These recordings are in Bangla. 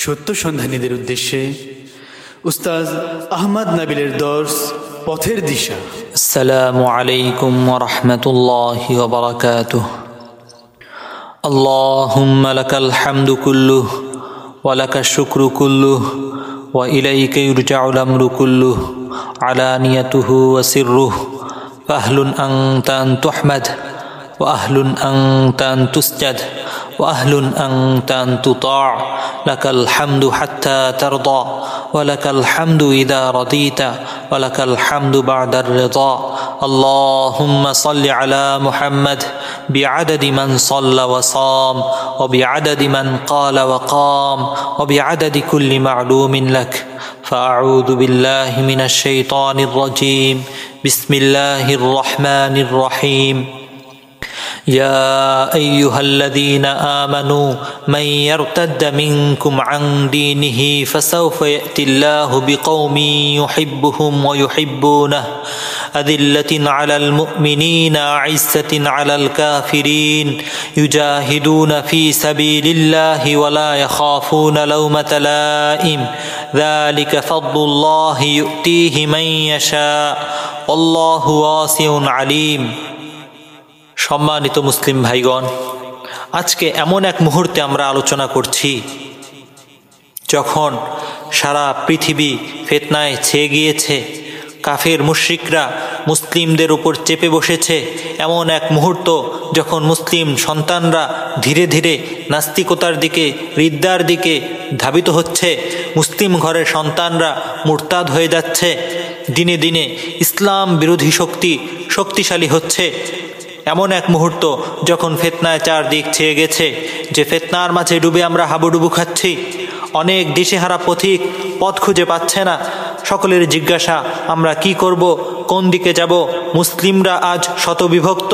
সত্য সন্ধানীদের উদ্দেশ্যে উস্তাজ আহমদ নাবিলের দর্শ পথের দিশা السلام عليكم ورحمة الله وبركاته اللهم لك الحمد كله ولك الشكر كله وإليك يرجع الأمر كله علانيته وسره فأهل أنت أن تحمد وأهل أنت أن تسجد وأهل أنت أن تطاع لك الحمد حتى ترضى ولك الحمد إذا رضيت ولك الحمد بعد الرضا. اللهم صل على محمد بعدد من صلى وصام وبعدد من قال وقام وبعدد كل معلوم لك. فأعوذ بالله من الشيطان الرجيم. بسم الله الرحمن الرحيم. يا أيها الذين آمنوا من يرتد منكم عن دينه فسوف يأتي الله بقوم يحبهم ويحبونه. أذلة على المؤمنين اعزه على الكافرين. يجاهدون في سبيل الله ولا يخافون لومة لائم. ذلك فضل الله يؤتيه من يشاء. والله واسع عليم. সম্মানিত মুসলিম ভাইগণ, আজকে এমন এক মুহূর্তে আমরা আলোচনা করছি, যখন সারা পৃথিবী ফেতনায় ছেয়ে গিয়েছে, কাফের মুশ্রিকরা মুসলিমদের উপর চেপে বসেছে, এমন এক মুহূর্ত যখন মুসলিম সন্তানরা ধীরে ধীরে নাস্তিকতার দিকে হৃদ্যার দিকে ধাবিত হচ্ছে, মুসলিম ঘরের সন্তানরা মুরতাদ হয়ে যাচ্ছে, দিনে দিনে ইসলাম বিরোধী শক্তি শক্তিশালী হচ্ছে এমন এক মুহূর্ত যখন ফেতনায় চারদিক ছেয়ে গেছে, যে ফেতনার মাঝে ডুবে আমরা হাবুডুবু খাচ্ছি। অনেক দিশেহারা পথিক পথ খুঁজে পাচ্ছে না। সকলের জিজ্ঞাসা, আমরা কি করব? কোন দিকে যাব? মুসলিমরা আজ শতবিভক্ত।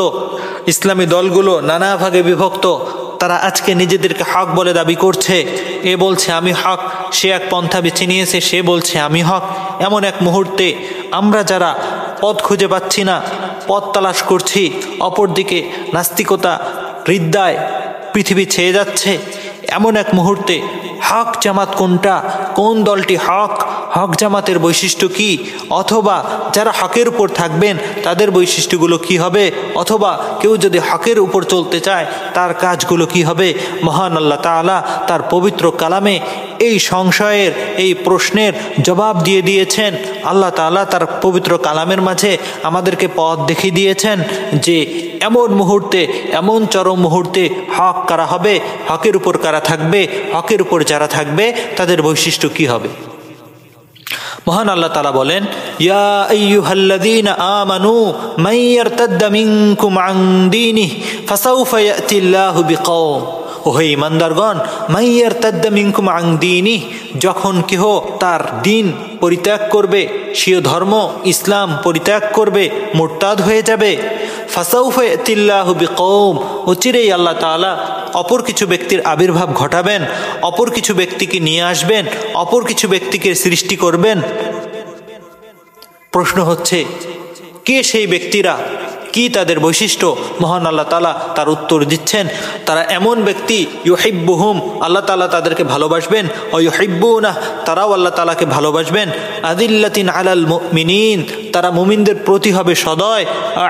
ইসলামী দলগুলো নানা ভাগে বিভক্ত। তারা আজকে নিজেদেরকে হক বলে দাবি করছে। এ বলছে, আমি হক। সে এক পন্থা বেছে নিয়েছে, সে বলছে, আমি হক। এমন এক মুহূর্তে আমরা যারা পথ খুঁজে পাচ্ছি না পথ তালাশ করছি। অপরদিকে নাস্তিকতা হৃদ্যায় পৃথিবী ছেয়ে যাচ্ছে। এমন এক মুহূর্তে হক জামাত কোনটা? কোন দলটি হক? হক জামাতের বৈশিষ্ট্য কি? অথবা যারা হকের উপর থাকবেন, তাদের বৈশিষ্ট্যগুলো কি হবে? অথবা কেউ যদি হকের উপর চলতে চায়, তার কাজগুলো কি হবে? মহান আল্লাহ তালা তার পবিত্র কালামে এই সংশয়ের, এই প্রশ্নের জবাব দিয়ে দিয়েছেন। আল্লাহ তালা তার পবিত্র কালামের মাঝে আমাদেরকে পথ দেখিয়ে দিয়েছেন যে এমন মুহূর্তে, এমন চরম মুহূর্তে হক কারা হবে? হকের উপর কারা থাকবে? হকের উপর যারা থাকবে, তাদের বৈশিষ্ট্য কি হবে? মহান আল্লাহ তালা বলেন, ইয়া আইয়ুহাল্লাযীনা আমানু মান ইয়ারতাদ্দা মিনকুম আন দীনিহি, ফাসাউফা ইয়াতিল্লাহু বিকওম। ওহে ইমানদারগণ, মাইয়ার আং দিনই যখন কেহ তার দিন পরিত্যাগ করবে, স্বীয় ধর্ম, ইসলাম পরিত্যাগ করবে, মোরতাদ হয়ে যাবে। ফাসাউফিল্লাহ বিকৌম অচিরেই আল্লাহ তালা অপর কিছু ব্যক্তির আবির্ভাব ঘটাবেন, অপর কিছু ব্যক্তিকে নিয়ে আসবেন, অপর কিছু ব্যক্তিকে সৃষ্টি করবেন। প্রশ্ন হচ্ছে, কে সেই ব্যক্তিরা কি তাদের বৈশিষ্ট্য? মহান আল্লাহ তালা তার উত্তর দিচ্ছেন, তারা এমন ব্যক্তি, ইউহিব্বুহুম, আল্লাহ তালা তাদেরকে ভালোবাসবেন ও না তারাও আল্লাহ তালাকে ভালোবাসবেন। আদিল্লাতিন আলাল মিনীন তারা মুমিনদের প্রতি হবে সদয়।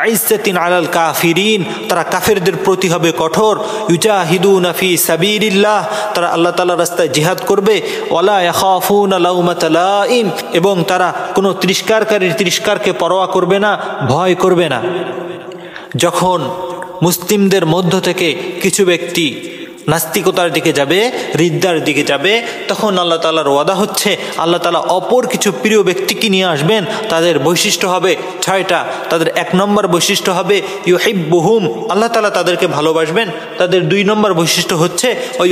আইসাতিন আলাল কাফিরিন, তারা কাফেরদের প্রতি হবে কঠোর। ইউজাহিদু নাফি সাবিরিল্লাহ তারা আল্লাহ তালা রাস্তায় জিহাদ করবে। ওলা এবং তারা কোনো তিরস্কারকারীর তিরস্কারকে পরোয়া করবে না, ভয় করবে না। যখন মুসলিমদের মধ্য থেকে কিছু ব্যক্তি নাস্তিকতার দিকে যাবে হৃদ্যার দিকে যাবে, তখন আল্লাহ তালার ওয়াদা হচ্ছে, আল্লাহ তালা অপর কিছু প্রিয় ব্যক্তিকে নিয়ে আসবেন, তাদের বৈশিষ্ট্য হবে ছয়টা, তাদের এক নম্বর বৈশিষ্ট্য হবে ইউহিব্বুহুম, আল্লাহ তালা তাদেরকে ভালোবাসবেন, তাদের দুই নম্বর বৈশিষ্ট্য হচ্ছে ও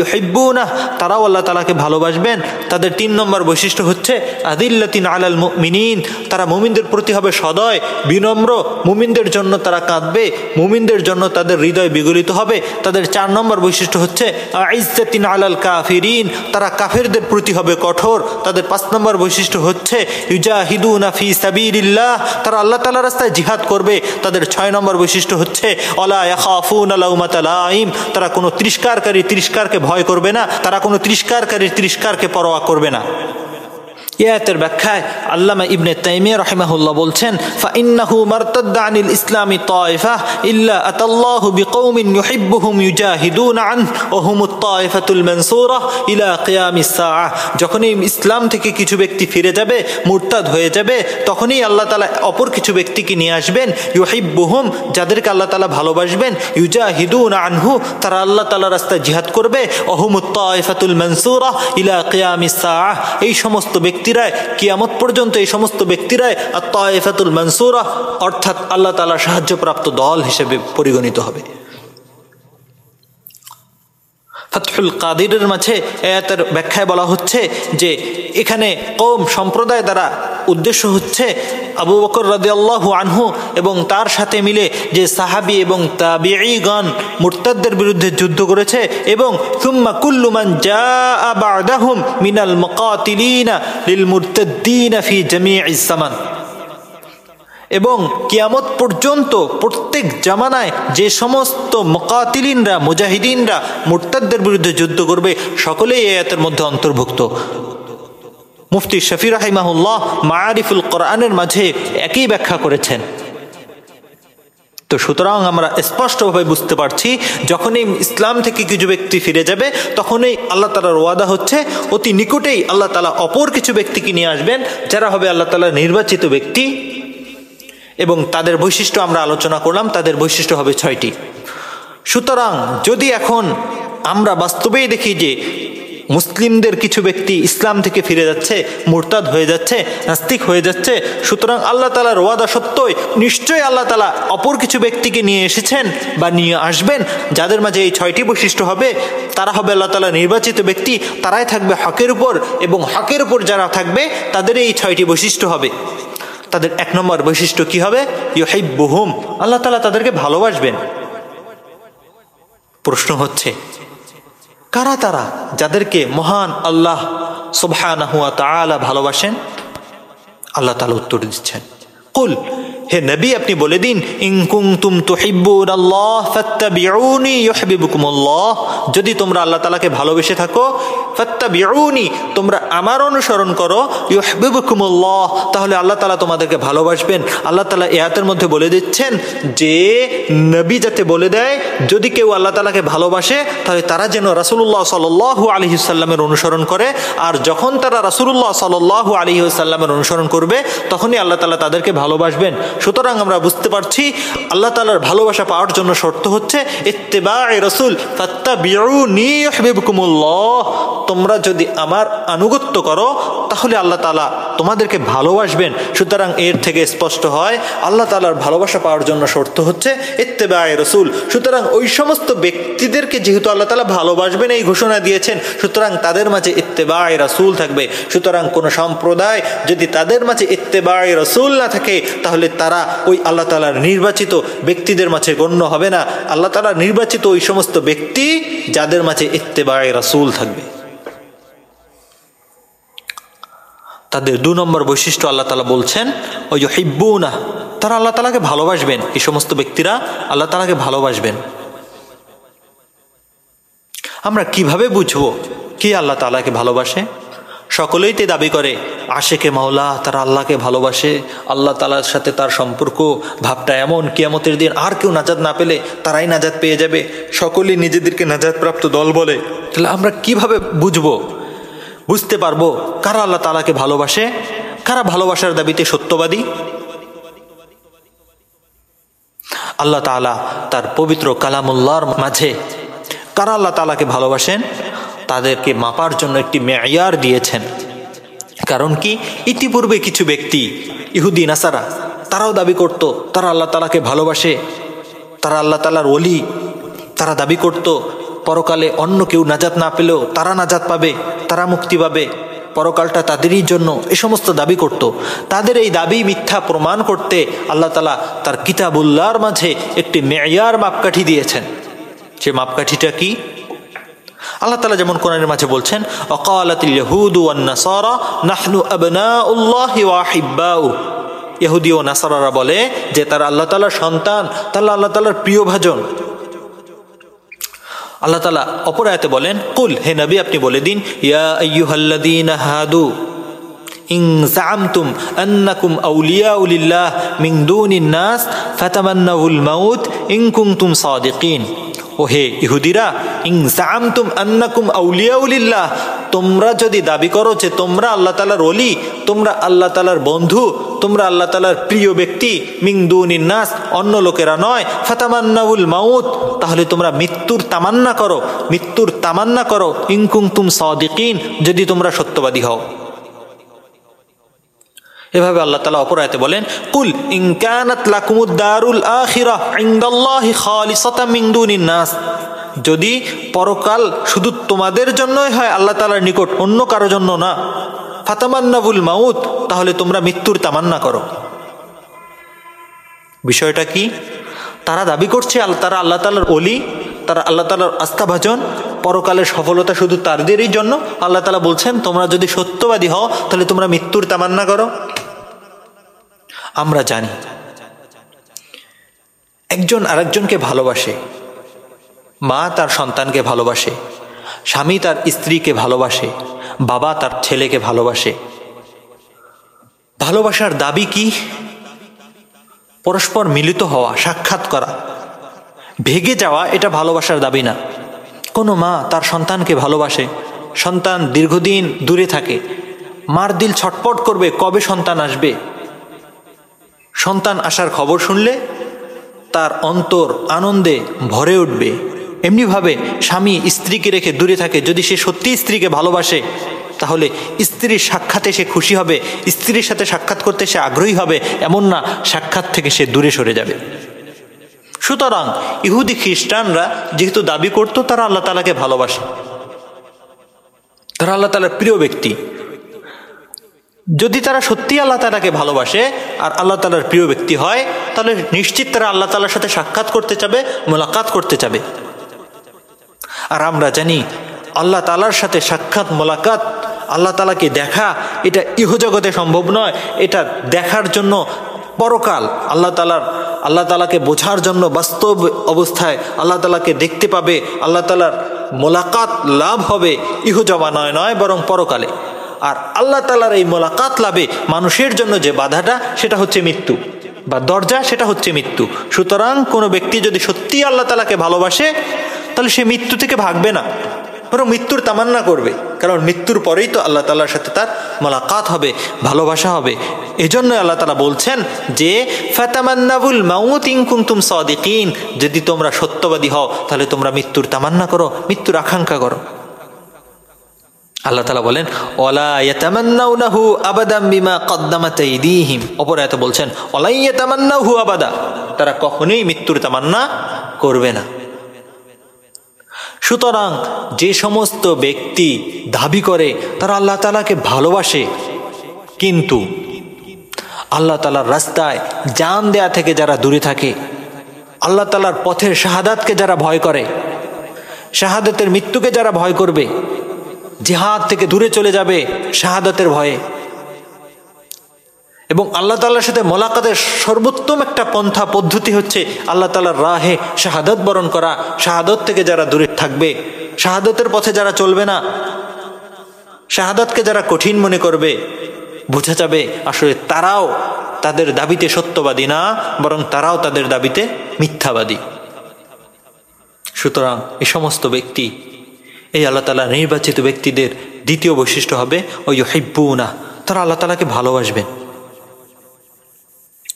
না তারাও আল্লাহ তালাকে ভালোবাসবেন, তাদের তিন নম্বর বৈশিষ্ট্য হচ্ছে আদিল্লাতিন আলাল মিনিন তারা মুমিনদের প্রতি হবে সদয়, বিনম্র, মুমিনদের জন্য তারা কাঁদবে, মুমিনদের জন্য তাদের হৃদয় বিগলিত হবে, তাদের চার নম্বর বৈশিষ্ট্য হচ্ছে আইজাতিন আলাল কাফিরিন তারা কাফেরদের প্রতি হবে কঠোর। তাদের পাঁচ নম্বর বৈশিষ্ট্য হচ্ছে, ইউজাহিদুন ফি সাবিরিল্লাহ তারা আল্লাহ তালা রাস্তায় জিহাদ করবে। তাদের ছয় নম্বর বৈশিষ্ট্য হচ্ছে, অলা ইয়াখাফুন আলাউমাতালাইম তারা কোনো তিরস্কারকারী তিরস্কারকে ভয় করবে না, তারা কোনো তিরস্কারকারী তিরস্কারকে পরোয়া করবে না। ইয়াতের ব্যাখ্যায় আল্লামা ইবনে তাইমিয়া রহিমাহুল্লাহ বলছেন, ফাইন্নাহু মারতাদ্দা আনিল ইসলামি তায়ফা ইল্লা আতাল্লাহু বিকৌমিন ইউহিব্বুহুম ইউজাহিদুন আন, ওয়া হুমুত তায়ফাতুল মানসুরা ইলা কিয়ামিস সাআহ। যখনই ইসলাম থেকে কিছু ব্যক্তি ফিরে যাবে, মুরতাদ হয়ে যাবে, তখনই আল্লাহ তাআলা অপর কিছু ব্যক্তিকে নিয়ে আসবেন, ইউহিব্বুহুম যাদেরকে আল্লাহ তাআলা ভালোবাসবেন, ইউজাহিদুন আনহু, তারা আল্লাহ তাআলা রাস্তায় জিহাদ করবে, ওয়া হুমুত তায়ফাতুল মানসুরা ইলা কিয়ামিস সাআহ। এই সমস্ত ব্যক্তি ব্যক্তিরাই কিয়ামত পর্যন্ত এই সমস্ত ব্যক্তিরাই আত্মাফাতুল মনসুরা, অর্থাৎ আল্লাহ তালা সাহায্যপ্রাপ্ত দল হিসেবে পরিগণিত হবে। ফতহুল কাদিরের মাঝে এয়াতের ব্যাখ্যায় বলা হচ্ছে যে এখানে কৌম সম্প্রদায় দ্বারা উদ্দেশ্য হচ্ছে আবু বকর রাদি আল্লাহু আনহু এবং তার সাথে মিলে যে সাহাবি এবং তাবিগণ মুরতাদদের বিরুদ্ধে যুদ্ধ করেছে এবং সুম্মা কুল্লুমান জা বাদাহুম মিনাল মকাতিলিনা লিল মুরতাদ্দিনা ফি জামিইজ জামান এবং কিয়ামত পর্যন্ত প্রত্যেক জামানায় যে সমস্ত মকাতিলিনরা, মুজাহিদিনরা, মুরতাদদের বিরুদ্ধে যুদ্ধ করবে, সকলেই এই আয়াতের মধ্যে অন্তর্ভুক্ত। মুফতি শফি রাহিমাহুল্লাহ মায়ারিফুল কোরআনের মাঝে একই ব্যাখ্যা করেছেন। তো সুতরাং আমরা স্পষ্টভাবে বুঝতে পারছি, যখনই ইসলাম থেকে কিছু ব্যক্তি ফিরে যাবে, তখনই আল্লাহ তালার ওয়াদা হচ্ছে, অতি নিকটেই আল্লাহ তালা অপর কিছু ব্যক্তিকে নিয়ে আসবেন, যারা হবে আল্লাহ তালার নির্বাচিত ব্যক্তি। এবং তাদের বৈশিষ্ট্য আমরা আলোচনা করলাম, তাদের বৈশিষ্ট্য হবে ছয়টি। সুতরাং যদি এখন আমরা বাস্তবেই দেখি যে মুসলিমদের কিছু ব্যক্তি ইসলাম থেকে ফিরে যাচ্ছে, মোরতাদ হয়ে যাচ্ছে, নাস্তিক হয়ে যাচ্ছে, সুতরাং আল্লাহ তালার ওয়াদা সত্যই নিশ্চয়ই আল্লাহ তালা অপর কিছু ব্যক্তিকে নিয়ে এসেছেন বা নিয়ে আসবেন, যাদের মাঝে এই ছয়টি বৈশিষ্ট্য হবে, তারা হবে আল্লাহ তালা নির্বাচিত ব্যক্তি, তারাই থাকবে হকের উপর এবং হকের উপর যারা থাকবে, তাদের এই ছয়টি বৈশিষ্ট্য হবে। তাদের এক নম্বর বৈশিষ্ট্য কি হবে? ইউহাইবুহুম আল্লাহ তালা তাদেরকে ভালোবাসবেন। প্রশ্ন হচ্ছে, কারা তারা যাদেরকে মহান আল্লাহ সুবহানাহুয়া তাআলা ভালোবাসেন? আল্লাহ তাআলা উত্তর দিচ্ছেন। কুল হে নবী, আপনি বলে দিন ইনকুম তুম তুহিব্বুন আল্লাহ ফাত্তাবিউনি ইউহিব্বুকুমুল্লাহ। যদি তোমরা আল্লাহ তাআলাকে ভালোবেসে থাকো, ফাত্তাবিউনি তোমরা আমার অনুসরণ করো, ইউহিব্বুকুমুল্লাহ তাহলে আল্লাহ তাআলা তোমাদেরকে ভালোবাসবেন। আল্লাহ তাআলা এয়াতের মধ্যে বলে দিচ্ছেন যে, নবী যাতে বলে দেয়, যদি কেউ আল্লাহ তাআলাকে ভালোবাসে, তাহলে তারা যেন রাসূলুল্লাহ সাল্লাল্লাহু আলাইহি সাল্লামের অনুসরণ করে। আর যখন তারা রাসূলুল্লাহ সাল্লাল্লাহু আলাইহি সাল্লামের অনুসরণ করবে, তখনই আল্লাহ তাআলা তাদেরকে ভালোবাসবেন। সুতরাং আমরা বুঝতে পারছি আল্লাহ তালার ভালোবাসা পাওয়ার জন্য শর্ত হচ্ছে ইত্তেবা রসুল তোমরা যদি আমার আনুগত্য করো, তাহলে আল্লাহ তালা তোমাদেরকে ভালোবাসবেন। সুতরাং এর থেকে স্পষ্ট হয়, আল্লাহ তালার ভালোবাসা পাওয়ার জন্য শর্ত হচ্ছে ইত্তেবা রসুল। সুতরাং ওই সমস্ত ব্যক্তিদেরকে যেহেতু আল্লাহ তালা ভালোবাসবেন এই ঘোষণা দিয়েছেন, সুতরাং তাদের মাঝে ইত্তেবা রসুল থাকবে। সুতরাং কোনো সম্প্রদায় যদি তাদের মাঝে ইত্তেবা রসুল না থাকে, তাহলে তারা ওই আল্লাহ তালার নির্বাচিত ব্যক্তিদের মাঝে গণ্য হবে না। আল্লাহ তালা নির্বাচিত ওই সমস্ত ব্যক্তি যাদের মাঝে ইত্তেবায় রাসুল থাকবে। তাদের দু নম্বর বৈশিষ্ট্য আল্লাহ তালা বলছেন ওই যে হিব্বু না তারা আল্লাহ তালাকে ভালোবাসবেন। এই সমস্ত ব্যক্তিরা আল্লাহ তালাকে ভালোবাসবেন। আমরা কীভাবে বুঝব কি আল্লাহ তালাকে ভালোবাসে? সকলেই তে দাবি করে। আশেকে মাওলা তারা আল্লাহকে ভালোবাসে। আল্লাহ তালার সাথে তার সম্পর্ক, ভাবটা এমন, কিয়ামতের দিন আর কেউ নাজাদ না পেলে তারাই নাজাদ পেয়ে যাবে। সকলেই নিজেদেরকে নাজাদ প্রাপ্ত দল বলে। তাহলে আমরা কীভাবে বুঝব? বুঝতে পারব কারা আল্লাহ তালাকে ভালোবাসে? কারা ভালোবাসার দাবিতে সত্যবাদী? আল্লাহ তালা তার পবিত্র কালামুল্লাহর মাঝে কারা আল্লাহ তালাকে ভালোবাসেন? তাদেরকে মাপার জন্য একটি মেয়ার দিয়েছেন। কারণ কি? ইতিপূর্বে কিছু ব্যক্তি, ইহুদি, নাসারা, তারাও দাবি করত, তারা আল্লাহ তালাকে ভালোবাসে, তারা আল্লাহ তালার অলি তারা দাবি করত, পরকালে অন্য কেউ নাজাত না পেলেও তারা নাজাত পাবে, তারা মুক্তি পাবে। পরকালটা তাদেরই জন্য এ সমস্ত দাবি করত। তাদের এই দাবি মিথ্যা প্রমাণ করতে আল্লাহ তালা তার কিতাবুল্লাহর মাঝে একটি মেয়ার মাপকাঠি দিয়েছেন। সে মাপকাঠিটা কি? আল্লাহ তালা যেমন কোরআনের মাঝে বলছেন ইহুদি ও নাসারারা বলে যে, তারা আল্লাহ তালার সন্তান তাহলে আল্লাহ তালার প্রিয় ভাজন। আল্লাহ তালা অপর বলেন, কুল, হে নবী, আপনি বলে দিন, ইয়া হাদু, ইন জামতুম আন্নাকুম আউলিয়াউ লিল্লাহ মিন দুনিন নাস ফাতামান্নাউল মাউত, ইন কুনতুম সাদিকিন। ও হে ইহুদিরা, ইং জামতুম আন্নাকুম আউলিয়াউলিল্লাহ তোমরা যদি দাবি করো যে তোমরা আল্লাহ তালার অলি তোমরা আল্লাহ তালার বন্ধু, তোমরা আল্লাহ তালার প্রিয় ব্যক্তি মিংদুন নাস, অন্য লোকেরা নয়, ফাতামান্নাউল মাউত, তাহলে তোমরা মৃত্যুর তামান্না করো, মৃত্যুর তামান্না করো। ইংকুং তুম সদিকিন, যদি তোমরা সত্যবাদী হও। এভাবে আল্লাহ তালা অপরায়তে বলেন, কুল ইনকানাত লাকুমুদ দারুল আখিরা ইনদাল্লাহি খালিসাতাম মিন যদি পরকাল শুধু তোমাদের জন্যই হয়, আল্লাহ তালার নিকট অন্য কারও জন্য না। ফাতামান্নাবুল মাউত, তাহলে তোমরা মৃত্যুর তামান্না করো। বিষয়টা কি? তারা দাবি করছে তারা আল্লাহ তালার অলি তারা আল্লাহ তালার আস্থাভাজন। পরকালের সফলতা শুধু তাদেরই জন্য। আল্লাহ তালা বলছেন, তোমরা যদি সত্যবাদী হও, তাহলে তোমরা মৃত্যুর তামান্না করো। আমরা জানি। একজন আরেকজনকে ভালোবাসে। মা তার সন্তানকে ভালোবাসে। স্বামী তার স্ত্রীকে ভালোবাসে। বাবা তার ছেলেকে ভালোবাসে। ভালোবাসার দাবি কি? পরস্পর মিলিত হওয়া, সাক্ষাৎ করা। ভেগে যাওয়া, এটা ভালোবাসার দাবি না। কোনো মা তার সন্তানকে ভালোবাসে। সন্তান দীর্ঘদিন দূরে থাকে। মার দিল ছটপট করবে, কবে সন্তান আসবে? সন্তান আসার খবর শুনলে তার অন্তর আনন্দে ভরে উঠবে। এমনিভাবে স্বামী স্ত্রীকে রেখে দূরে থাকে। যদি সে সত্যি স্ত্রীকে ভালোবাসে, তাহলে স্ত্রীর সাক্ষাতে সে খুশি হবে। স্ত্রীর সাথে সাক্ষাৎ করতে সে আগ্রহী হবে। এমন না সাক্ষাৎ থেকে সে দূরে সরে যাবে। সুতরাং ইহুদি খ্রিস্টানরা যেহেতু দাবি করতো, তারা আল্লাহ তালাকে ভালোবাসে। তারা আল্লাহ তালার প্রিয় ব্যক্তি। যদি তারা সত্যি আল্লাহ তালাকে ভালোবাসে আর আল্লাহ তালার প্রিয় ব্যক্তি হয়, তাহলে নিশ্চিত তারা আল্লাহ তালার সাথে সাক্ষাৎ করতে চাবে, মোলাকাত করতে চাবে। আর আমরা জানি আল্লাহ তালার সাথে সাক্ষাৎ, মোলাকাত, আল্লাহ তালাকে দেখা, এটা ইহজগতে সম্ভব নয়। এটা দেখার জন্য পরকাল আল্লাহ তালার আল্লাহ তালাকে বোঝার জন্য বাস্তব অবস্থায় আল্লাহ তালাকে দেখতে পাবে। আল্লাহ তালার মোলাকাত লাভ হবে ইহজমা নয় নয়, বরং পরকালে। আর আল্লাহ তালার এই মোলাকাত লাভে মানুষের জন্য যে বাধাটা, সেটা হচ্ছে মৃত্যু। বা দরজা, সেটা হচ্ছে মৃত্যু। সুতরাং কোনো ব্যক্তি যদি সত্যি আল্লাহ তালাকে ভালোবাসে, তাহলে সে মৃত্যু থেকে ভাগবে না। বরং মৃত্যুর তামান্না করবে। কারণ মৃত্যুর পরেই তো আল্লাহ তালার সাথে তার মোলাকাত হবে, ভালোবাসা হবে। এজন্য আল্লাহ তালা বলছেন যে ফাতামান্নাবুল মাউত ইনকুন্তুম সদিকিন। যদি তোমরা সত্যবাদী হও, তাহলে তোমরা মৃত্যুর তামান্না করো, মৃত্যুর আকাঙ্ক্ষা করো। আল্লাহ তালা বলেন ওলা ইয়াতামান্নাউনাহু আবাদাম বিমা বলছেন ওলাই ইয়াতামান্নাহু আবাদা। তারা কখনোই মৃত্যুর তামান্না করবে না। সুতরাং যে সমস্ত ব্যক্তি দাবি করে, তারা আল্লাহ তালাকে ভালোবাসে। কিন্তু আল্লাহ তালার রাস্তায় জান দেয়া থেকে যারা দূরে থাকে, আল্লাহ তালার পথের শাহাদাতকে যারা ভয় করে, শাহাদাতের মৃত্যুকে যারা ভয় করবে জেহাদ থেকে দূরে চলে যাবে শাহাদতের ভয়ে। এবং আল্লাহ তাল্লার সাথে মোলাকাতের সর্বোত্তম একটা পন্থা পদ্ধতি হচ্ছে আল্লাহ তালার রাহে শাহাদত বরণ করা, শাহাদত থেকে যারা দূরে থাকবে, শাহাদতের পথে যারা চলবে না, শাহাদতকে যারা কঠিন মনে করবে, বোঝা যাবে আসলে তারাও তাদের দাবিতে সত্যবাদী না, বরং তারাও তাদের দাবিতে মিথ্যাবাদী। সুতরাং এ সমস্ত ব্যক্তি এই আল্লাহ তালা নির্বাচিত ব্যক্তিদের দ্বিতীয় বৈশিষ্ট্য হবে ওই হেব্বু না তারা আল্লাহ তালাকে ভালোবাসবেন।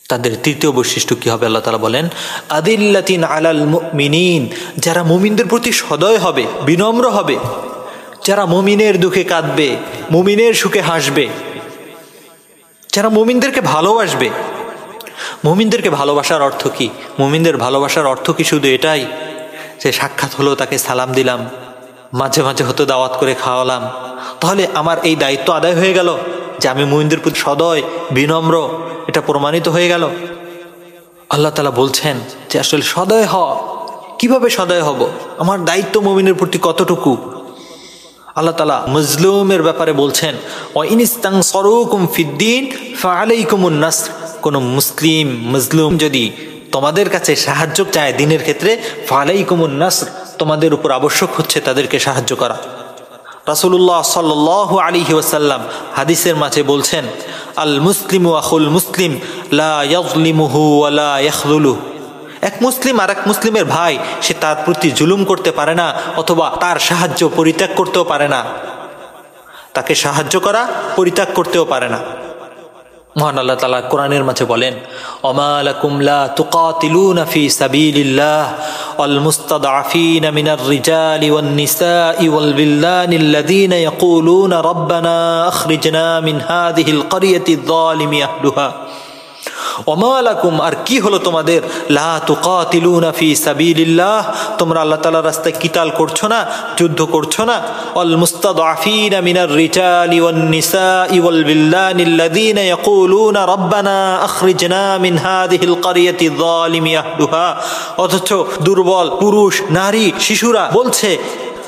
তাদের তৃতীয় বৈশিষ্ট্য কি হবে আল্লাহ তালা বলেন, আদিল্লাতিন আলাল মিনিন যারা মুমিনদের প্রতি সদয় হবে, বিনম্র হবে, যারা মুমিনের দুঃখে কাঁদবে, মুমিনের সুখে হাসবে, যারা মুমিনদেরকে ভালোবাসবে। মুমিনদেরকে ভালোবাসার অর্থ কি? মুমিনদের ভালোবাসার অর্থ কি শুধু এটাই? যে সাক্ষাৎ হলো তাকে সালাম দিলাম মাঝে মাঝে হতো দাওয়াত করে খাওয়ালাম। তাহলে আমার এই দায়িত্ব আদায় হয়ে গেল যে আমি মুমিনদের প্রতি সদয়, বিনম্র, এটা প্রমাণিত হয়ে গেল। আল্লাহ তালা বলছেন যে, আসলে সদয় হ কীভাবে সদয় হব? আমার দায়িত্ব মুমিনের প্রতি কতটুকু? আল্লাহ তালা মজলুমের ব্যাপারে বলছেন ইনিস্তাং সরুকুম ফিদ্দিন ফালাইকুমুন নাসর। কোনো মুসলিম, মজলুম যদি তোমাদের কাছে সাহায্য চায় দিনের ক্ষেত্রে, ফালাইকুমুন নাসর, তোমাদের উপর আবশ্যক হচ্ছে তাদেরকে সাহায্য করা। রাসুল্লাহ সাল আলী ওয়াসাল্লাম হাদিসের মাঝে বলছেন, আল মুসলিম আহুল মুসলিম, লা ইয়াজলিমুহু ওয়ালা ইয়াখলুলু এক মুসলিম আর এক মুসলিমের ভাই, সে তার প্রতি জুলুম করতে পারে না, অথবা তার সাহায্য পরিত্যাগ করতেও পারে না। তাকে সাহায্য করা, পরিত্যাগ করতেও পারে না। মহান আল্লাহ তালা কোরআনের মাঝে বলেন অমালাকুম লা তুকাতিলুনা ফি সাবিলিল্লাহ ওয়াল মুস্তাদআফিন মিনার রিজালি ওয়ান নিসাই ওয়াল বিলদানি الذين يقولون ربنا اخرجنا من هذه القرية الظالم اهلها ওমালাকুম আর কি হলো তোমাদের? লাফি সাবিল্লাহ তোমরা আল্লাহ তালার রাস্তায় কিতাল করছ না, যুদ্ধ করছ না? অল মুস্তাদ আফিন মিনার রিচাল ইউল নিসা ইউল বিল্লানিল্লাদিন ইয়াকুলুন রব্বানা আখরিজনা মিন হাদিহিল কারিয়াতি যালিমি আহলুহা অথচ দুর্বল পুরুষ নারী শিশুরা বলছে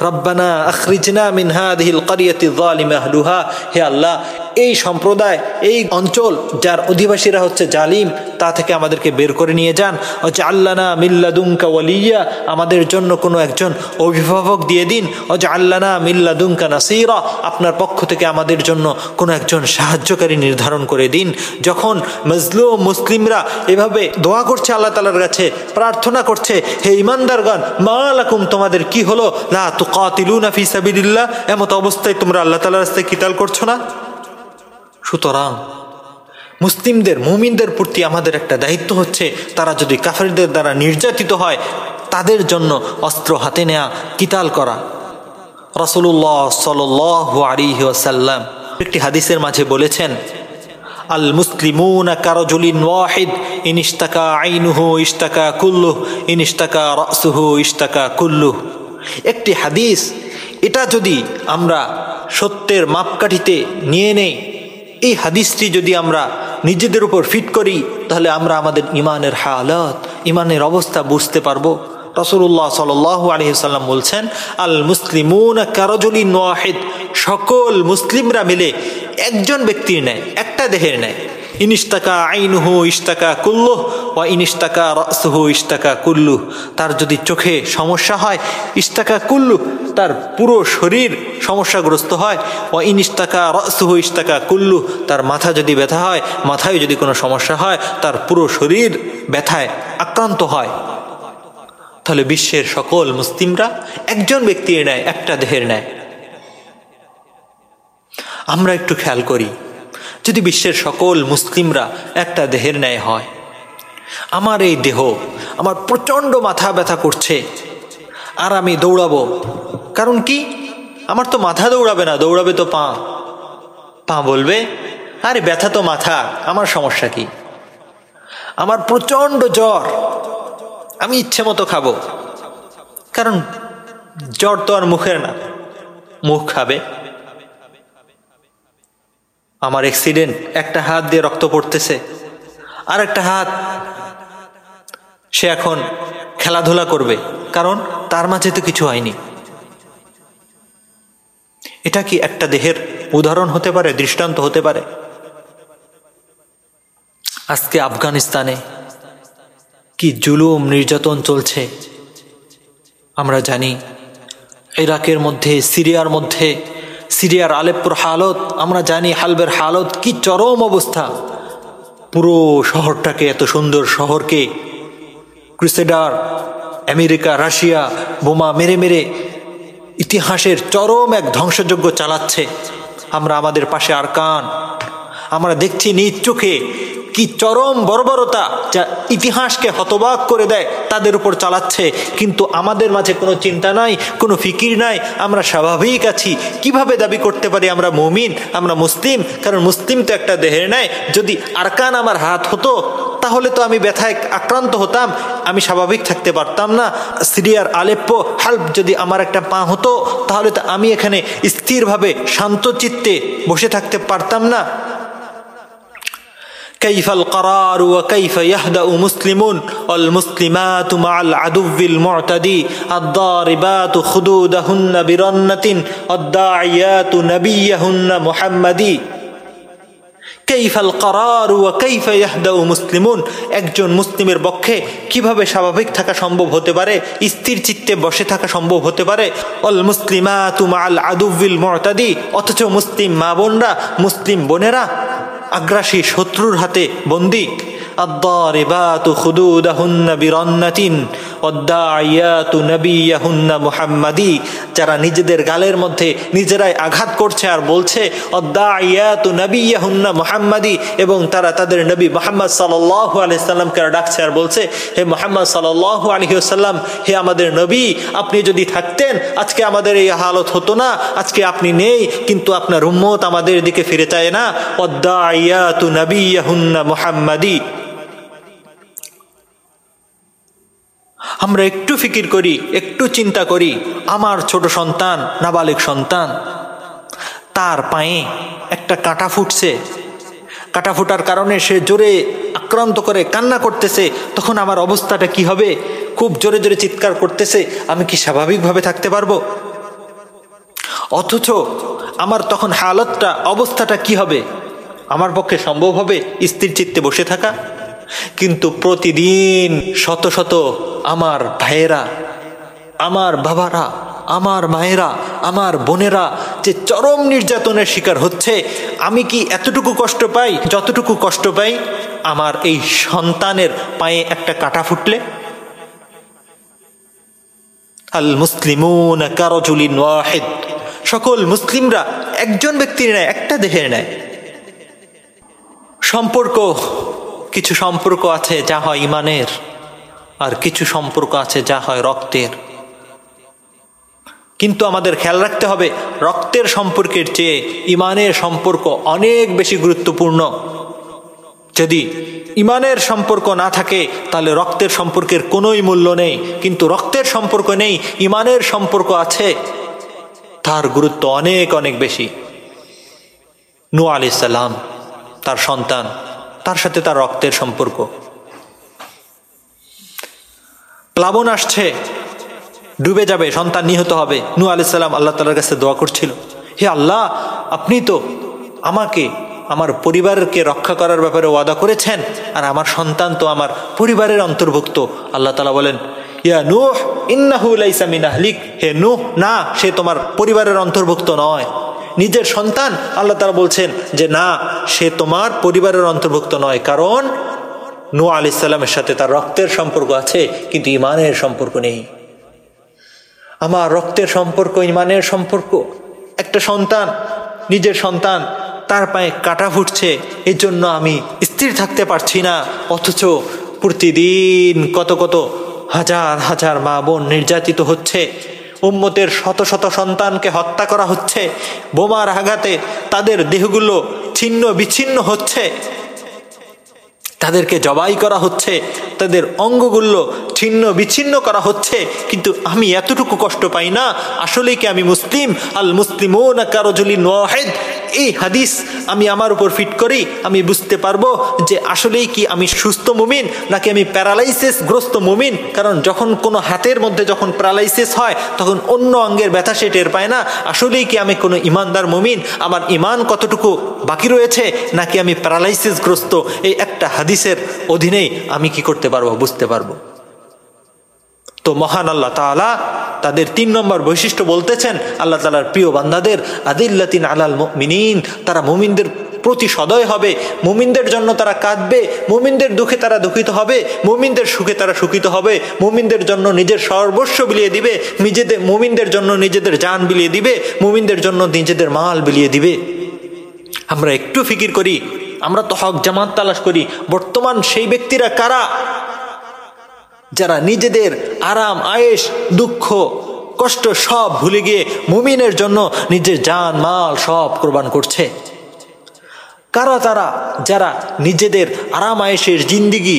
রব্বানা আখরিজনা মিন হাদিহিল কারিয়াতি যালিমি আহলুহা হে আল্লাহ এই সম্প্রদায়, এই অঞ্চল যার অধিবাসীরা হচ্ছে জালিম, তা থেকে আমাদেরকে বের করে নিয়ে যান। যে আল্লানা মিল্লাদুঙ্কা ওয়ালিয়া, আমাদের জন্য কোনো একজন অভিভাবক দিয়ে দিন। যে আল্লানা মিল্লাদুঙ্কা নাসিরা, আপনার পক্ষ থেকে আমাদের জন্য কোনো একজন সাহায্যকারী নির্ধারণ করে দিন। যখন মজলুম মুসলিমরা এভাবে দোয়া করছে আল্লাহ তালার কাছে, প্রার্থনা করছে, হে ইমানদারগণ মা লাকুম, তোমাদের কি হলো? লা তুকাতিলুনা ফি সাবিলিল্লাহ, এমত অবস্থায় তোমরা আল্লাহ তালার রাস্তায় কিতাল করছ না? সুতরাং মুসলিমদের, মুমিনদের প্রতি আমাদের একটা দায়িত্ব হচ্ছে, তারা যদি কাফেরদের দ্বারা নির্যাতিত হয়, তাদের জন্য অস্ত্র হাতে নেয়া, কিতাল করা। রসুল্লাহ সাল আলী ওয়াসাল্লাম একটি হাদিসের মাঝে বলেছেন, আল মুসলিমুন ইনিস্তাকা রসুহু কুল্লুহ। একটি হাদিস, এটা যদি আমরা সত্যের মাপকাঠিতে নিয়ে নেই এই হাদিসটি যদি আমরা নিজেদের উপর ফিট করি, তাহলে আমরা আমাদের ইমানের হালত, ইমানের অবস্থা বুঝতে পারব। রসুল্লাহ সাল আলহিসাল্লাম বলছেন, আল মুসলিমুন কারজুলিন ওয়াহিদ সকল মুসলিমরা মিলে একজন ব্যক্তির নেয় একটা দেহের নেয় ইনিস্তাকা আইনুহু ইস্তাকা কুল্লুহ বা ইনিস্তাকা রসহু ইস্তাকা কুল্লু তার যদি চোখে সমস্যা হয় ইস্তাকা কুল্লু তার পুরো শরীর সমস্যাগ্রস্ত হয়। ও ইনিস্তাকা রসহু ইস্তাকা কুল্লু, তার মাথা যদি ব্যথা হয় মাথায় যদি কোনো সমস্যা হয়, তার পুরো শরীর ব্যথায় আক্রান্ত হয়। তাহলে বিশ্বের সকল মুসলিমরা একজন ব্যক্তির নেয় একটা দেহের নেয় আমরা একটু খেয়াল করি, যদি বিশ্বের সকল মুসলিমরা একটা দেহের ন্যায় হয়, আমার এই দেহ, আমার প্রচণ্ড মাথা ব্যথা করছে আর আমি দৌড়াবো। কারণ কি? আমার তো মাথা দৌড়াবে না, দৌড়াবে তো পা। পা বলবে, আরে, ব্যথা তো মাথা, আমার সমস্যা কি? আমার প্রচণ্ড জ্বর, আমি ইচ্ছে মতো খাব। কারণ জ্বর তো আর মুখের না, মুখ খাবে। আমার অ্যাক্সিডেন্ট একটা হাত দিয়ে রক্ত পড়তেছে আর একটা হাত সে এখন খেলাধুলা করবে, কারণ তার মাঝে তো কিছু হয়নি। এটা কি একটা দেহের উদাহরণ হতে পারে, দৃষ্টান্ত হতে পারে? আজকে আফগানিস্তানে কি জুলুম, নির্যাতন চলছে? আমরা জানি ইরাকের মধ্যে, সিরিয়ার মধ্যে, সিরিয়ার আলেপুর হালত, আমরা জানি হালবের হালত কি চরম অবস্থা। পুরো শহরটাকে, এত সুন্দর শহরকে ক্রুসেডার, আমেরিকা, রাশিয়া, বোমা মেরে মেরে ইতিহাসের চরম এক ধ্বংসযজ্ঞ চালাচ্ছে। আমরা আমাদের পাশে আরকান আমরা দেখছি নিজ চোখে কি চরম বর্বরতা যা ইতিহাসকে হতবাক করে দেয়, তাদের উপর চালাচ্ছে। কিন্তু আমাদের মাঝে কোনো চিন্তা নাই, কোনো ফিকির নাই। আমরা স্বাভাবিক আছি। কীভাবে দাবি করতে পারি আমরা মুমিন, আমরা মুসলিম? কারণ মুসলিম তো একটা দেহের নেয় যদি আরকান আমার হাত হতো তাহলে তো আমি ব্যথায় আক্রান্ত হতাম আমি স্বাভাবিক থাকতে পারতাম না সিরিয়ার আলেপ্পো হাল্প যদি আমার একটা পা হতো তাহলে তো আমি এখানে স্থিরভাবে শান্ত চিত্তে বসে থাকতে পারতাম না كيف القرار وكيف يهدأ مسلمون والمسلمات مع العدو المعتدي الضاربات خدودهن برنة والداعيات نبيهن محمدي কেইফাল করারুয়া কেইফা ইয়াহদাউ মুসলিমুন? একজন মুসলিমের পক্ষে কীভাবে স্বাভাবিক থাকা সম্ভব হতে পারে? স্থির চিত্তে বসে থাকা সম্ভব হতে পারে? অল মুসলিমা তুমাল আল আদুবিল মরতাদি অথচ মুসলিম মা বোনরা, মুসলিম বোনেরা আগ্রাসী শত্রুর হাতে বন্দী। আদ্দারিবাতু খুদুদাহুন্না বিরন্নাতিন। মুহাম্মাদি, যারা নিজেদের গালের মধ্যে নিজেরাই আঘাত করছে আর বলছে মুহাম্মাদি এবং তারা তাদের নবী মোহাম্মদ সাল্লু আলহিসাল্লামকে ডাকছে আর বলছে, হে মোহাম্মদ সাল্লু আলহিউসাল্লাম হে আমাদের নবী, আপনি যদি থাকতেন, আজকে আমাদের এই হালত হতো না, আজকে আপনি নেই, কিন্তু আপনার উম্মত আমাদের দিকে ফিরে চায় না অদ্দাহু নবীহুন্না মুহাম্মাদি আমরা একটু ফিকির করি, একটু চিন্তা করি, আমার ছোট সন্তান, নাবালিক সন্তান। তার পায়ে একটা কাঁটা ফুটছে। কাঁটা ফুটার কারণে সে জোরে আক্রান্ত করে কান্না করতেছে। তখন আমার অবস্থাটা কি হবে? খুব জোরে জোরে চিৎকার করতেছে। আমি কি স্বাভাবিকভাবে থাকতে পারব? অথচ আমার তখন হালতটা, অবস্থাটা কি হবে? আমার পক্ষে সম্ভব হবে স্থির চিত্তে বসে থাকা? কিন্তু প্রতিদিন শত শত আমার ভাইয়েরা, আমার বাবারা, আমার মায়েরা, আমার বোনেরা যে চরম নির্যাতনের শিকার হচ্ছে, আমি কি এতটুকু কষ্ট পাই, যতটুকু কষ্ট পাই, আমার এই সন্তানের পায়ে একটা কাটা ফুটলে? আল ওয়াহিদ। সকল মুসলিমরা একজন ব্যক্তির নেয় একটা দেহের নেয় সম্পর্ক কিছু সম্পর্ক আছে, যা হয় ইমানের, আর কিছু সম্পর্ক আছে, যা হয় রক্তের। কিন্তু আমাদের খেয়াল রাখতে হবে, রক্তের সম্পর্কের চেয়ে ইমানের সম্পর্ক অনেক বেশি গুরুত্বপূর্ণ। যদি ইমানের সম্পর্ক না থাকে, তাহলে রক্তের সম্পর্কের কোনোই মূল্য নেই। কিন্তু রক্তের সম্পর্ক নেই, ইমানের সম্পর্ক আছে, তার গুরুত্ব অনেক অনেক বেশি। নু আলি সাল্লাম তার সন্তান। তার সাথে তার রক্তের সম্পর্ক। প্লাবন আসছে, ডুবে যাবে, সন্তান নিহত হবে। নু আলাইসাল্লাম আল্লাহ তালার কাছে দোয়া করছিল, হে আল্লাহ, আপনি তো আমাকে, আমার পরিবারকে রক্ষা করার ব্যাপারে ওয়াদা করেছেন, আর আমার সন্তান তো আমার পরিবারের অন্তর্ভুক্ত। আল্লাহ তালা বলেন, ইয়া নুহ, ইন্নাহু লাইসা মিন আহলিক। হে নুহ, না, সে তোমার পরিবারের অন্তর্ভুক্ত নয়। নিজের সন্তান, আল্লাহ তালা বলছেন যে, না সে তোমার পরিবারের অন্তর্ভুক্ত নয়, কারণ নু আলি সাল্লামের সাথে তার রক্তের সম্পর্ক আছে, কিন্তু ইমানের সম্পর্ক নেই। আমার রক্তের সম্পর্ক ইমানের সম্পর্ক। একটা সন্তান, নিজের সন্তান, তার পায়ে কাটা ফুটছে, এর জন্য আমি স্থির থাকতে পারছি না, অথচ প্রতিদিন কত কত হাজার হাজার মা বোন নির্যাতিত হচ্ছে। উম্মতের শত শত সন্তানকে হত্যা করা হচ্ছে বোমার আঘাতে তাদের দেহগুলো ছিন্ন বিচ্ছিন্ন হচ্ছে। তাদেরকে জবাই করা হচ্ছে, তাদের অঙ্গগুলো ছিন্ন বিচ্ছিন্ন করা হচ্ছে, কিন্তু আমি এতটুকু কষ্ট পাই না। আসলে কি আমি মুসলিম? আল মুসলিম ও না কারোজলি নোয়াহেদ এই হাদিস আমি আমার উপর ফিট করি, আমি বুঝতে পারব যে আসলেই কি আমি সুস্থ মুমিন নাকি আমি প্যারালাইসিস গ্রস্ত মুমিন? কারণ যখন কোনো হাতের মধ্যে যখন প্যারালাইসিস হয়, তখন অন্য অঙ্গের ব্যথা সে টের পায় না। আসলেই কি আমি কোনো ইমানদার মুমিন? আমার ইমান কতটুকু বাকি রয়েছে? নাকি আমি প্যারালাইসিস গ্রস্ত? এই একটা হাদিসের অধীনেই আমি কি করতে পারব, বুঝতে পারব। তো মহান আল্লাহ তালা তাদের তিন নম্বর বৈশিষ্ট্য বলতেছেন, আল্লাহ তালার প্রিয় বান্দাদের, আদিল্লাতিন আলাল মিনিন তারা মুমিনদের প্রতি সদয় হবে, মুমিনদের জন্য তারা কাঁদবে, মুমিনদের দুঃখে তারা দুঃখিত হবে, মুমিনদের সুখে তারা সুখিত হবে, মুমিনদের জন্য নিজের সর্বস্ব বিলিয়ে দিবে, নিজেদের, মুমিনদের জন্য নিজেদের যান বিলিয়ে দিবে, মুমিনদের জন্য নিজেদের মাল বিলিয়ে দিবে। আমরা একটু ফিকির করি আমরা তো হক জামাত তালাশ করি। বর্তমান সেই ব্যক্তিরা কারা? যারা নিজেদের আরাম আয়েস দুঃখ, কষ্ট সব ভুলে গিয়ে মুমিনের জন্য নিজের জান, মাল সব কোরবান করছে। কারা তারা? যারা নিজেদের আরাম আয়েসের জিন্দিগি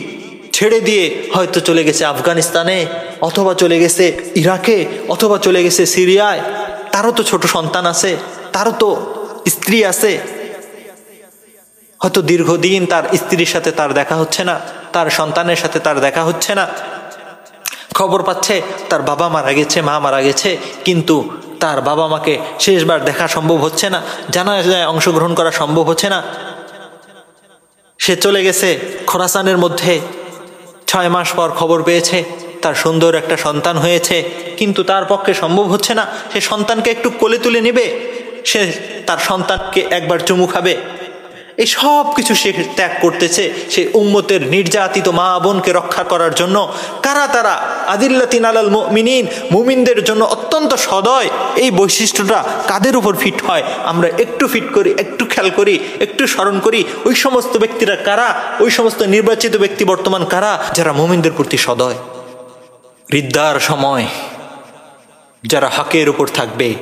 ছেড়ে দিয়ে হয়তো চলে গেছে আফগানিস্তানে, অথবা চলে গেছে ইরাকে, অথবা চলে গেছে সিরিয়ায়। তারও তো ছোট সন্তান আছে, তারও তো স্ত্রী আছে। হয়তো দীর্ঘদিন তার স্ত্রীর সাথে তার দেখা হচ্ছে না, তার সন্তানের সাথে তার দেখা হচ্ছে না। খবর পাচ্ছে তার বাবা মারা গেছে, মা মারা গেছে, কিন্তু তার বাবা মাকে শেষবার দেখা সম্ভব হচ্ছে না জানা যায় অংশগ্রহণ করা সম্ভব হচ্ছে না। সে চলে গেছে খোরাসানের মধ্যে। ছয় মাস পর খবর পেয়েছে, তার সুন্দর একটা সন্তান হয়েছে, কিন্তু তার পক্ষে সম্ভব হচ্ছে না। সে সন্তানকে একটু কোলে তুলে নেবে, সে তার সন্তানকে একবার চুমু খাবে। এই সব কিছু সে ত্যাগ করতেছে সে উম্মতের নির্যাতিত মা বোনকে রক্ষা করার জন্য। কারা তারা? আদিল্লাতিন আলাল মিনিন মুমিনদের জন্য অত্যন্ত সদয়। এই বৈশিষ্ট্যটা কাদের উপর ফিট হয়? আমরা একটু ফিট করি, একটু খেয়াল করি, একটু স্মরণ করি। ওই সমস্ত ব্যক্তিরা কারা? ওই সমস্ত নির্বাচিত ব্যক্তি বর্তমান কারা? যারা মুমিনদের প্রতি সদয়। রিদ্দার সময় যারা হকের উপর থাকবে,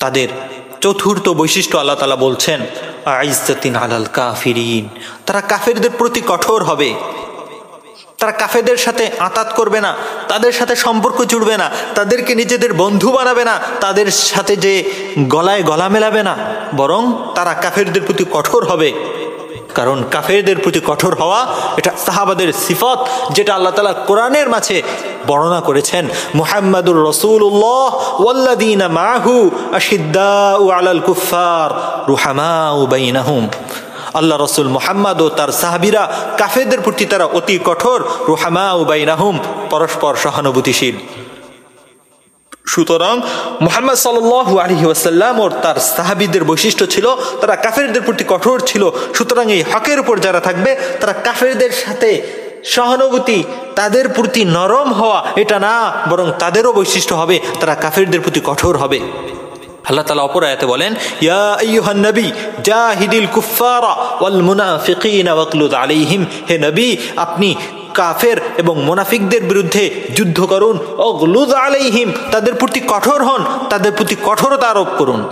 তাদের চতুর্থ বৈশিষ্ট্য আল্লাহ তালা বলছেন আইজাতিন আলাল কাফিরিন। তারা কাফেরদের প্রতি কঠোর হবে। তারা কাফেদের সাথে আতাত করবে না, তাদের সাথে সম্পর্ক জুড়বে না, তাদেরকে নিজেদের বন্ধু বানাবে না, তাদের সাথে যে গলায় গলা মেলাবে না, বরং তারা কাফেরদের প্রতি কঠোর হবে। কারণ কাফেরদের প্রতি কঠোর হওয়া এটা সাহাবাদের সিফত, যেটা আল্লাহ তালা কোরআনের মাঝে বর্ণনা করেছেন। মুহাম্মাদুর রসুল্লাহ ওয়াল্লাদিন মাহু আশিদ্দা আলাল কুফার রুহামা বাইনাহুম। আল্লাহ রসুল মোহাম্মদ ও তার সাহাবিরা কাফেরদের প্রতি তারা অতি কঠোর রুহামা বাইনাহুম, পরস্পর সহানুভূতিশীল। সুতরাং মোহাম্মদ সাল আলহি ওয়াসাল্লাম ওর তার সাহাবিদের বৈশিষ্ট্য ছিল, তারা কাফেরদের প্রতি কঠোর ছিল। সুতরাং এই হকের উপর যারা থাকবে, তারা কাফেরদের সাথে সহানুভূতি, তাদের প্রতি নরম হওয়া, এটা না, বরং তাদেরও বৈশিষ্ট্য হবে, তারা কাফেরদের প্রতি কঠোর হবে। আল্লাহ তালা অপর আয়াতে বলেন, ইয়া নবী, জাহিদিল কুফারা ওয়াল মুনাফিকিনা ওয়াকলুদ আলাইহিম। হে নবী, আপনি কাফের এবং মোনাফিকদের বিরুদ্ধে যুদ্ধ করুন। ও গ্লুদ আলাইহিম, তাদের প্রতি কঠোর হন, তাদের প্রতি কঠোরতা আরোপ করুন।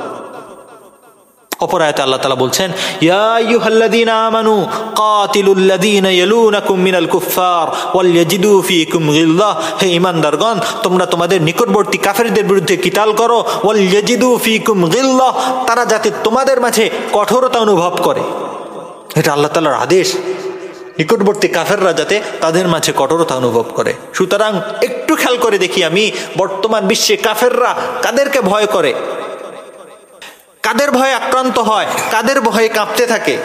অপরায়তে আল্লাহ তালা বলছেন আমানু মিনাল কুফফার হে ঈমানদারগণ, তোমরা তোমাদের নিকটবর্তী কাফেরদের বিরুদ্ধে কিতাল করো? ওয়াল ইয়াজিদু ফীকুম গিল্লাহ তারা যাতে তোমাদের মাঝে কঠোরতা অনুভব করে। এটা আল্লাহ তালার আদেশ। নিকটবর্তী কাফেররা যাতে তাদের মাঝে কঠোরতা অনুভব করে। সুতরাং একটু খেয়াল করে দেখি আমি, বর্তমান বিশ্বে কাফেররা কাদেরকে ভয় করে? কাদের ভয়ে আক্রান্ত হয়? কাদের ভয়ে কাঁপতে থাকে?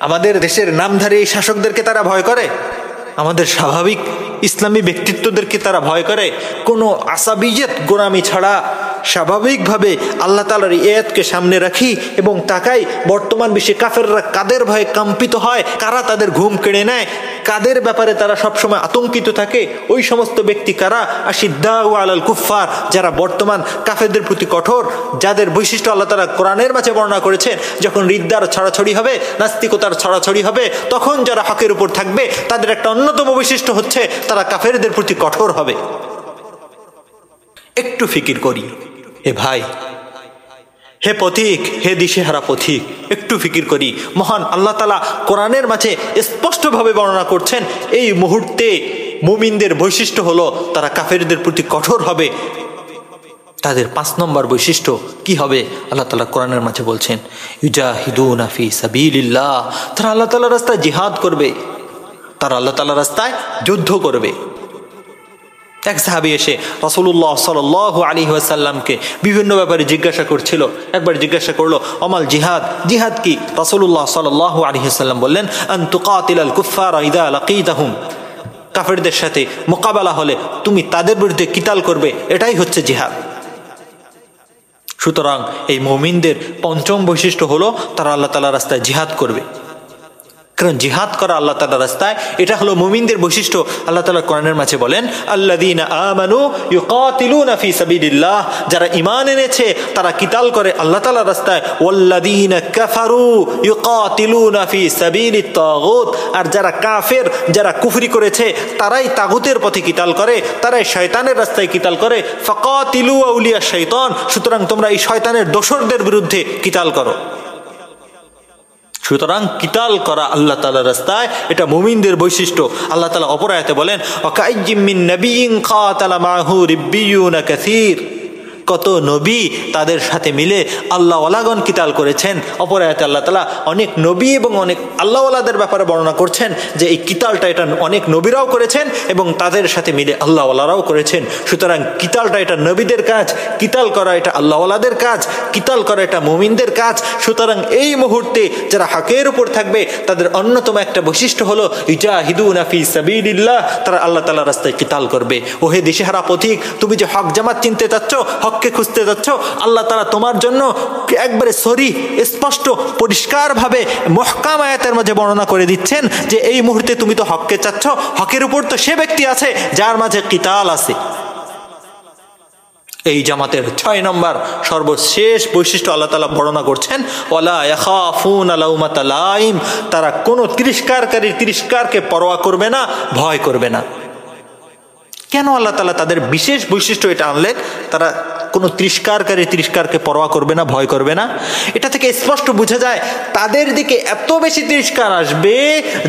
আমাদের দেশের নামধারী এই শাসকদেরকে তারা ভয় করে? আমাদের স্বাভাবিক ইসলামী ব্যক্তিত্বদেরকে তারা ভয় করে? কোনো আসাবিজেত গোরামি ছাড়া স্বাভাবিকভাবে আল্লাহ তালার এয়াতকে সামনে রাখি এবং তাকাই বর্তমান বিশ্বে কাফেররা কাদের ভয়ে কম্পিত হয়, কারা তাদের ঘুম কেড়ে নেয়, কাদের ব্যাপারে তারা সবসময় আতঙ্কিত থাকে, ওই সমস্ত ব্যক্তি কারা? আশিদ্দা ও আলাল কুফার যারা বর্তমান কাফেরদের প্রতি কঠোর, যাদের বৈশিষ্ট্য আল্লাহ তারা কোরআনের মাঝে বর্ণনা করেছেন, যখন রিদ্দার ছড়াছড়ি হবে, নাস্তিকতার ছড়াছড়ি হবে, তখন যারা হকের উপর থাকবে, তাদের একটা অন্যতম বৈশিষ্ট্য হচ্ছে তারা কাফেরদের প্রতি কঠোর হবে। একটু ফিকির করি। এ ভাই, হে পথিক, হে দিশেহারা পথিক, একটু ফিকির করি। মহান আল্লাহ তালা কোরআনের মাঝে স্পষ্টভাবে বর্ণনা করছেন, এই মুহূর্তে মুমিনদের বৈশিষ্ট্য হলো তারা কাফেরদের প্রতি কঠোর হবে। তাদের পাঁচ নম্বর বৈশিষ্ট্য কি হবে? আল্লাহ তালা কোরআনের মাঝে বলছেন, ইউজাহিদুন আফি সাবিল্লাহ তারা আল্লাহ তালা রাস্তায় জিহাদ করবে। তারা আল্লাহ তালা রাস্তায় যুদ্ধ করবে। এক সাহাবি এসে রসুল্লাহ সাল আলী ওয়াসাল্লামকে বিভিন্ন ব্যাপারে জিজ্ঞাসা করছিল। একবার জিজ্ঞাসা করল, অমাল জিহাদ? জিহাদ কি? রসুল্লাহ সাল আলী সাল্লাম বললেন আন্তুকাতিল আল কুফার ইদা কাফেরদের সাথে মোকাবেলা হলে তুমি তাদের বিরুদ্ধে কিতাল করবে? এটাই হচ্ছে জিহাদ। সুতরাং এই মমিনদের পঞ্চম বৈশিষ্ট্য হলো তারা আল্লাহ তালা রাস্তায় জিহাদ করবে। কারণ জিহাদ করা আল্লাহ তালা রাস্তায়, এটা হলো মুমিনদের বৈশিষ্ট্য। আল্লাহ তালা কোরআনের মাঝে বলেন আল্লাদিন আমানু ইউকাতিলুনা ফি সাবিলিল্লাহ যারা ঈমান এনেছে, তারা কিতাল করে আল্লাহ তালা রাস্তায় ওয়াল্লাদিন কাফারু ইউকাতিলুনা ফি সাবিলিত তাগুত আর যারা কাফের, যারা কুফরি করেছে, তারাই তাগুতের পথে কিতাল করে, তারাই শয়তানের রাস্তায় কিতাল করে, ফাকাতিলু আউলিয়া শৈতান সুতরাং তোমরা এই শয়তানের দোসরদের বিরুদ্ধে কিতাল করো। সুতরাং কিতাল করা আল্লাহ তালা রাস্তায় এটা মুমিনদের বৈশিষ্ট্য। আল্লাহ তালা অপরায়তে বলেন অকাইজিমিন নবীন খাতালা মাহু রিব্বিউনা কাসির। কত নবী তাদের সাথে মিলে আল্লাহ ওলাগন কিতাল করেছেন। অপরায়তে আল্লাহ তালা অনেক নবী এবং অনেক আল্লাহওয়ালাদের ব্যাপারে বর্ণনা করছেন যে এই কিতালটা এটা অনেক নবীরাও করেছেন এবং তাদের সাথে মিলে আল্লাহওয়ালারাও করেছেন। সুতরাং কিতালটা এটা নবীদের কাজ, কিতাল করা এটা আল্লাহওয়ালাদের কাজ, কিতাল করা এটা মুমিনদের কাজ। সুতরাং এই মুহূর্তে যারা হকের উপর থাকবে, তাদের অন্যতম একটা বৈশিষ্ট্য হলো ইজা হিদু নাফি সাবিল্লাহ তারা আল্লাহ তালা রাস্তায় কিতাল করবে। ওহে দিশেহারা পথিক, তুমি যে হক জামাত চিনতে চাচ্ছ হককে খুঁজতে যাচ্ছ, আল্লাহ তালা তোমার জন্য একবারে সরি, স্পষ্ট, পরিষ্কারভাবে মহকাম আয়াতের মাঝে বর্ণনা করে দিচ্ছেন যে এই মুহূর্তে তুমি তো হককে চাচ্ছ, হকের উপর তো সে ব্যক্তি আছে, যার মাঝে কিতাল আছে। এই জামাতের ছয় নম্বর সর্বশেষ বৈশিষ্ট্য আল্লাহ তালা বর্ণনা করছেন ওলা ইয়াখাফুন আলাউমাতালাইম তারা কোনো তিরস্কারকারী তিরস্কারকে পরোয়া করবে না, ভয় করবে না। কেন আল্লাহ তালা তাদের বিশেষ বৈশিষ্ট্য এটা আনলেন? তারা কোনো তিরস্কারকারী তিরস্কারকে পরোয়া করবে না, ভয় করবে না। এটা থেকে স্পষ্ট বোঝা যায়, তাদের দিকে এত বেশি তিরস্কার আসবে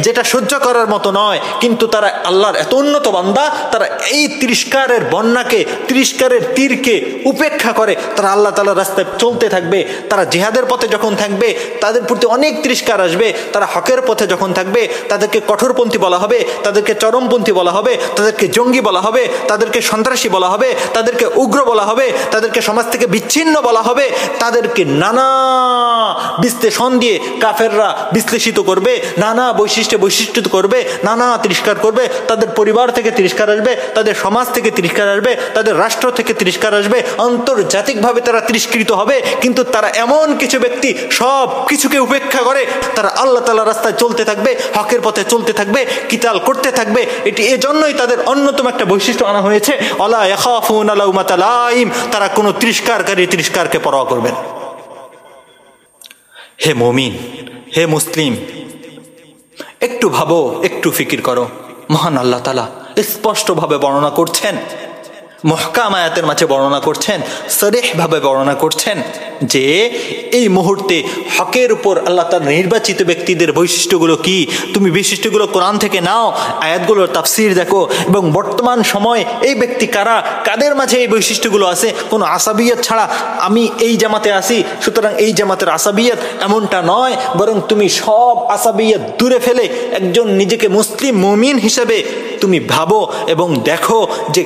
যেটা সহ্য করার মতো নয়। কিন্তু তারা আল্লাহর এত উন্নত বান্দা, তারা এই তিরস্কারের বন্যাকে, তিরস্কারের তীরকে উপেক্ষা করে, তারা আল্লাহ তালার রাস্তায় চলতে থাকবে, তারা জেহাদের পথে যখন থাকবে, তাদের প্রতি অনেক তিরস্কার আসবে, তারা হকের পথে যখন থাকবে, তাদেরকে কঠোরপন্থী বলা হবে, তাদেরকে চরমপন্থী বলা হবে, তাদেরকে জঙ্গি বলা হবে। তাদেরকে সন্ত্রাসী বলা হবে, তাদেরকে উগ্র বলা হবে, তাদেরকে সমাজ থেকে বিচ্ছিন্ন বলা হবে, তাদেরকে নানা বিশ্লেষণ দিয়ে কাফেররা বিশ্লেষিত করবে, নানা বৈশিষ্ট্যে বৈশিষ্ট্য করবে, নানা তিরস্কার করবে, তাদের পরিবার থেকে তিরস্কার আসবে, তাদের সমাজ থেকে তিরস্কার আসবে, তাদের রাষ্ট্র থেকে তিরস্কার আসবে, আন্তর্জাতিকভাবে তারা তিরস্কৃত হবে, কিন্তু তারা এমন কিছু ব্যক্তি সব কিছুকে উপেক্ষা করে, তারা আল্লাহ তালা রাস্তায় চলতে থাকবে, হকের পথে চলতে থাকবে, কিতাল করতে থাকবে, এটি এজন্যই তাদের অন্যতম একটা বৈশিষ্ট্য। আনা হয়েছে। তারা কোনো তিরস্কারকারী তিরস্কারকে পরোয়া করবেন হে মমিন, হে মুসলিম, একটু ভাবো, একটু ফিকির করো। মহান আল্লাহ তালা স্পষ্টভাবে বর্ণনা করছেন। মহকাম আয়াতের মাঝে বর্ণনা করছেন, সরেহভাবে বর্ণনা করছেন যে এই মুহূর্তে হকের উপর আল্লাহ তার নির্বাচিত ব্যক্তিদের বৈশিষ্ট্যগুলো কি? তুমি বৈশিষ্ট্যগুলো কোরআন থেকে নাও, আয়াতগুলোর তাফসির দেখো এবং বর্তমান সময় এই ব্যক্তি কারা? কাদের মাঝে এই বৈশিষ্ট্যগুলো আছে? কোনো আসাবিয়ত ছাড়া আমি এই জামাতে আসি সুতরাং এই জামাতের আসাবিয়ত এমনটা নয়, বরং তুমি সব আসাবিয়ত দূরে ফেলে একজন নিজেকে মুসলিম মুমিন হিসেবে তুমি ভাবো এবং দেখো যে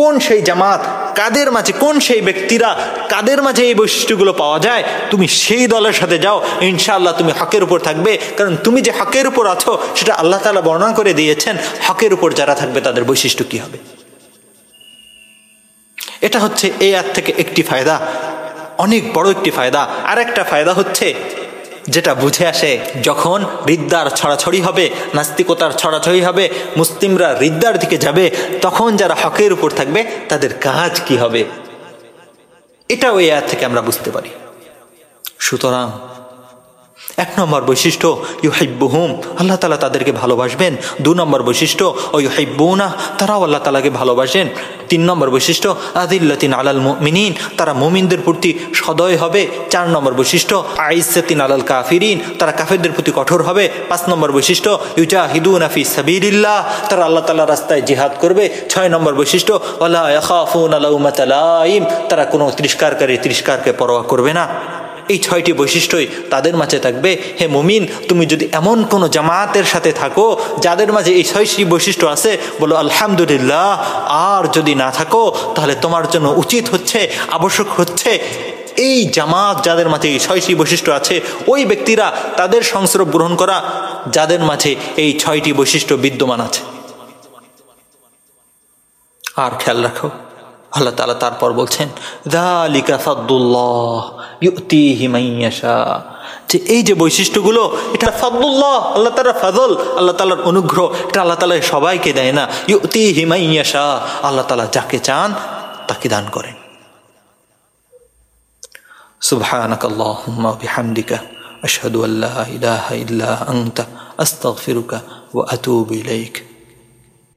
কোন সেই জামাত, কাদের মাঝে কোন সেই ব্যক্তিরা, কাদের মাঝে এই বৈশিষ্ট্যগুলো পাওয়া যায়, তুমি সেই দলের সাথে যাও, ইনশাআল্লাহ তুমি হকের উপর থাকবে, কারণ তুমি যে হকের উপর আছো, সেটা আল্লাহ তালা বর্ণনা করে দিয়েছেন, হকের উপর যারা থাকবে তাদের বৈশিষ্ট্য কি হবে। এটা হচ্ছে এই আর থেকে একটি ফায়দা, অনেক বড় একটি ফায়দা। আর একটা ফায়দা হচ্ছে যেটা বুঝে আসে, যখন রিদ্দার ছড়াছড়ি হবে, নাস্তিকতার ছড়াছড়ি হবে, মুসলিমরা রিদ্দার দিকে যাবে, তখন যারা হকের উপর থাকবে, তাদের কাজ কি হবে? এটা ওই থেকে আমরা বুঝতে পারি। সুতরাং এক নম্বর বৈশিষ্ট্য ইউহাইব্বুহুম আল্লাহ তালা তাদেরকে ভালোবাসবেন। দু নম্বর বৈশিষ্ট্য ও ইউহাইব্বুনা তারাও আল্লাহ তালাকে ভালোবাসেন। তিন নম্বর বৈশিষ্ট্য আদিল্লাতিন আলাল মিনিন তারা মুমিনদের প্রতি সদয় হবে। চার নম্বর বৈশিষ্ট্য, আইসাতিন আলাল কাফিরিন, তারা কাফেরদের প্রতি কঠোর হবে। পাঁচ নম্বর বৈশিষ্ট্য ইউজা হিদু নাফি সাবিরিল্লাহ তারা আল্লাহ তালা রাস্তায় জিহাদ করবে। ছয় নম্বর বৈশিষ্ট্য আল্লাহ আলাউমাতালাইম তারা কোনো তিরস্কারকারী তিরস্কারকে পরোয়া করবে না। এই ছয়টি বৈশিষ্ট্যই তাদের মাঝে থাকবে। হে মুমিন, তুমি যদি এমন কোনো জামাতের সাথে থাকো, যাদের মাঝে এই ছয়টি বৈশিষ্ট্য আছে, বলো আলহামদুলিল্লাহ, আর যদি না থাকো, তাহলে তোমার জন্য উচিত হচ্ছে, আবশ্যক হচ্ছে এই জামাত যাদের মাঝে এই ছয়টি বৈশিষ্ট্য আছে, ওই ব্যক্তিরা তাদের সংস্রব গ্রহণ করা, যাদের মাঝে এই ছয়টি বৈশিষ্ট্য বিদ্যমান আছে। আর খেয়াল রাখো আল্লাহ তালা তারপর বলছেন দালিকা ফাদ্দুল্লাহ ইউতিহি মাইয়াশা যে এই যে বৈশিষ্ট্যগুলো এটা ফাদ্দুল্লাহ আল্লাহ তালার ফাজল আল্লাহ তালার অনুগ্রহ এটা আল্লাহ তালা সবাইকে দেয় না ইউতি হিমাইয়াশা আল্লাহ তালা যাকে চান তাকে দান করেন سبحانك اللهم وبحمدك أشهد أن لا إله إلا أنت أستغفرك وأتوب إليك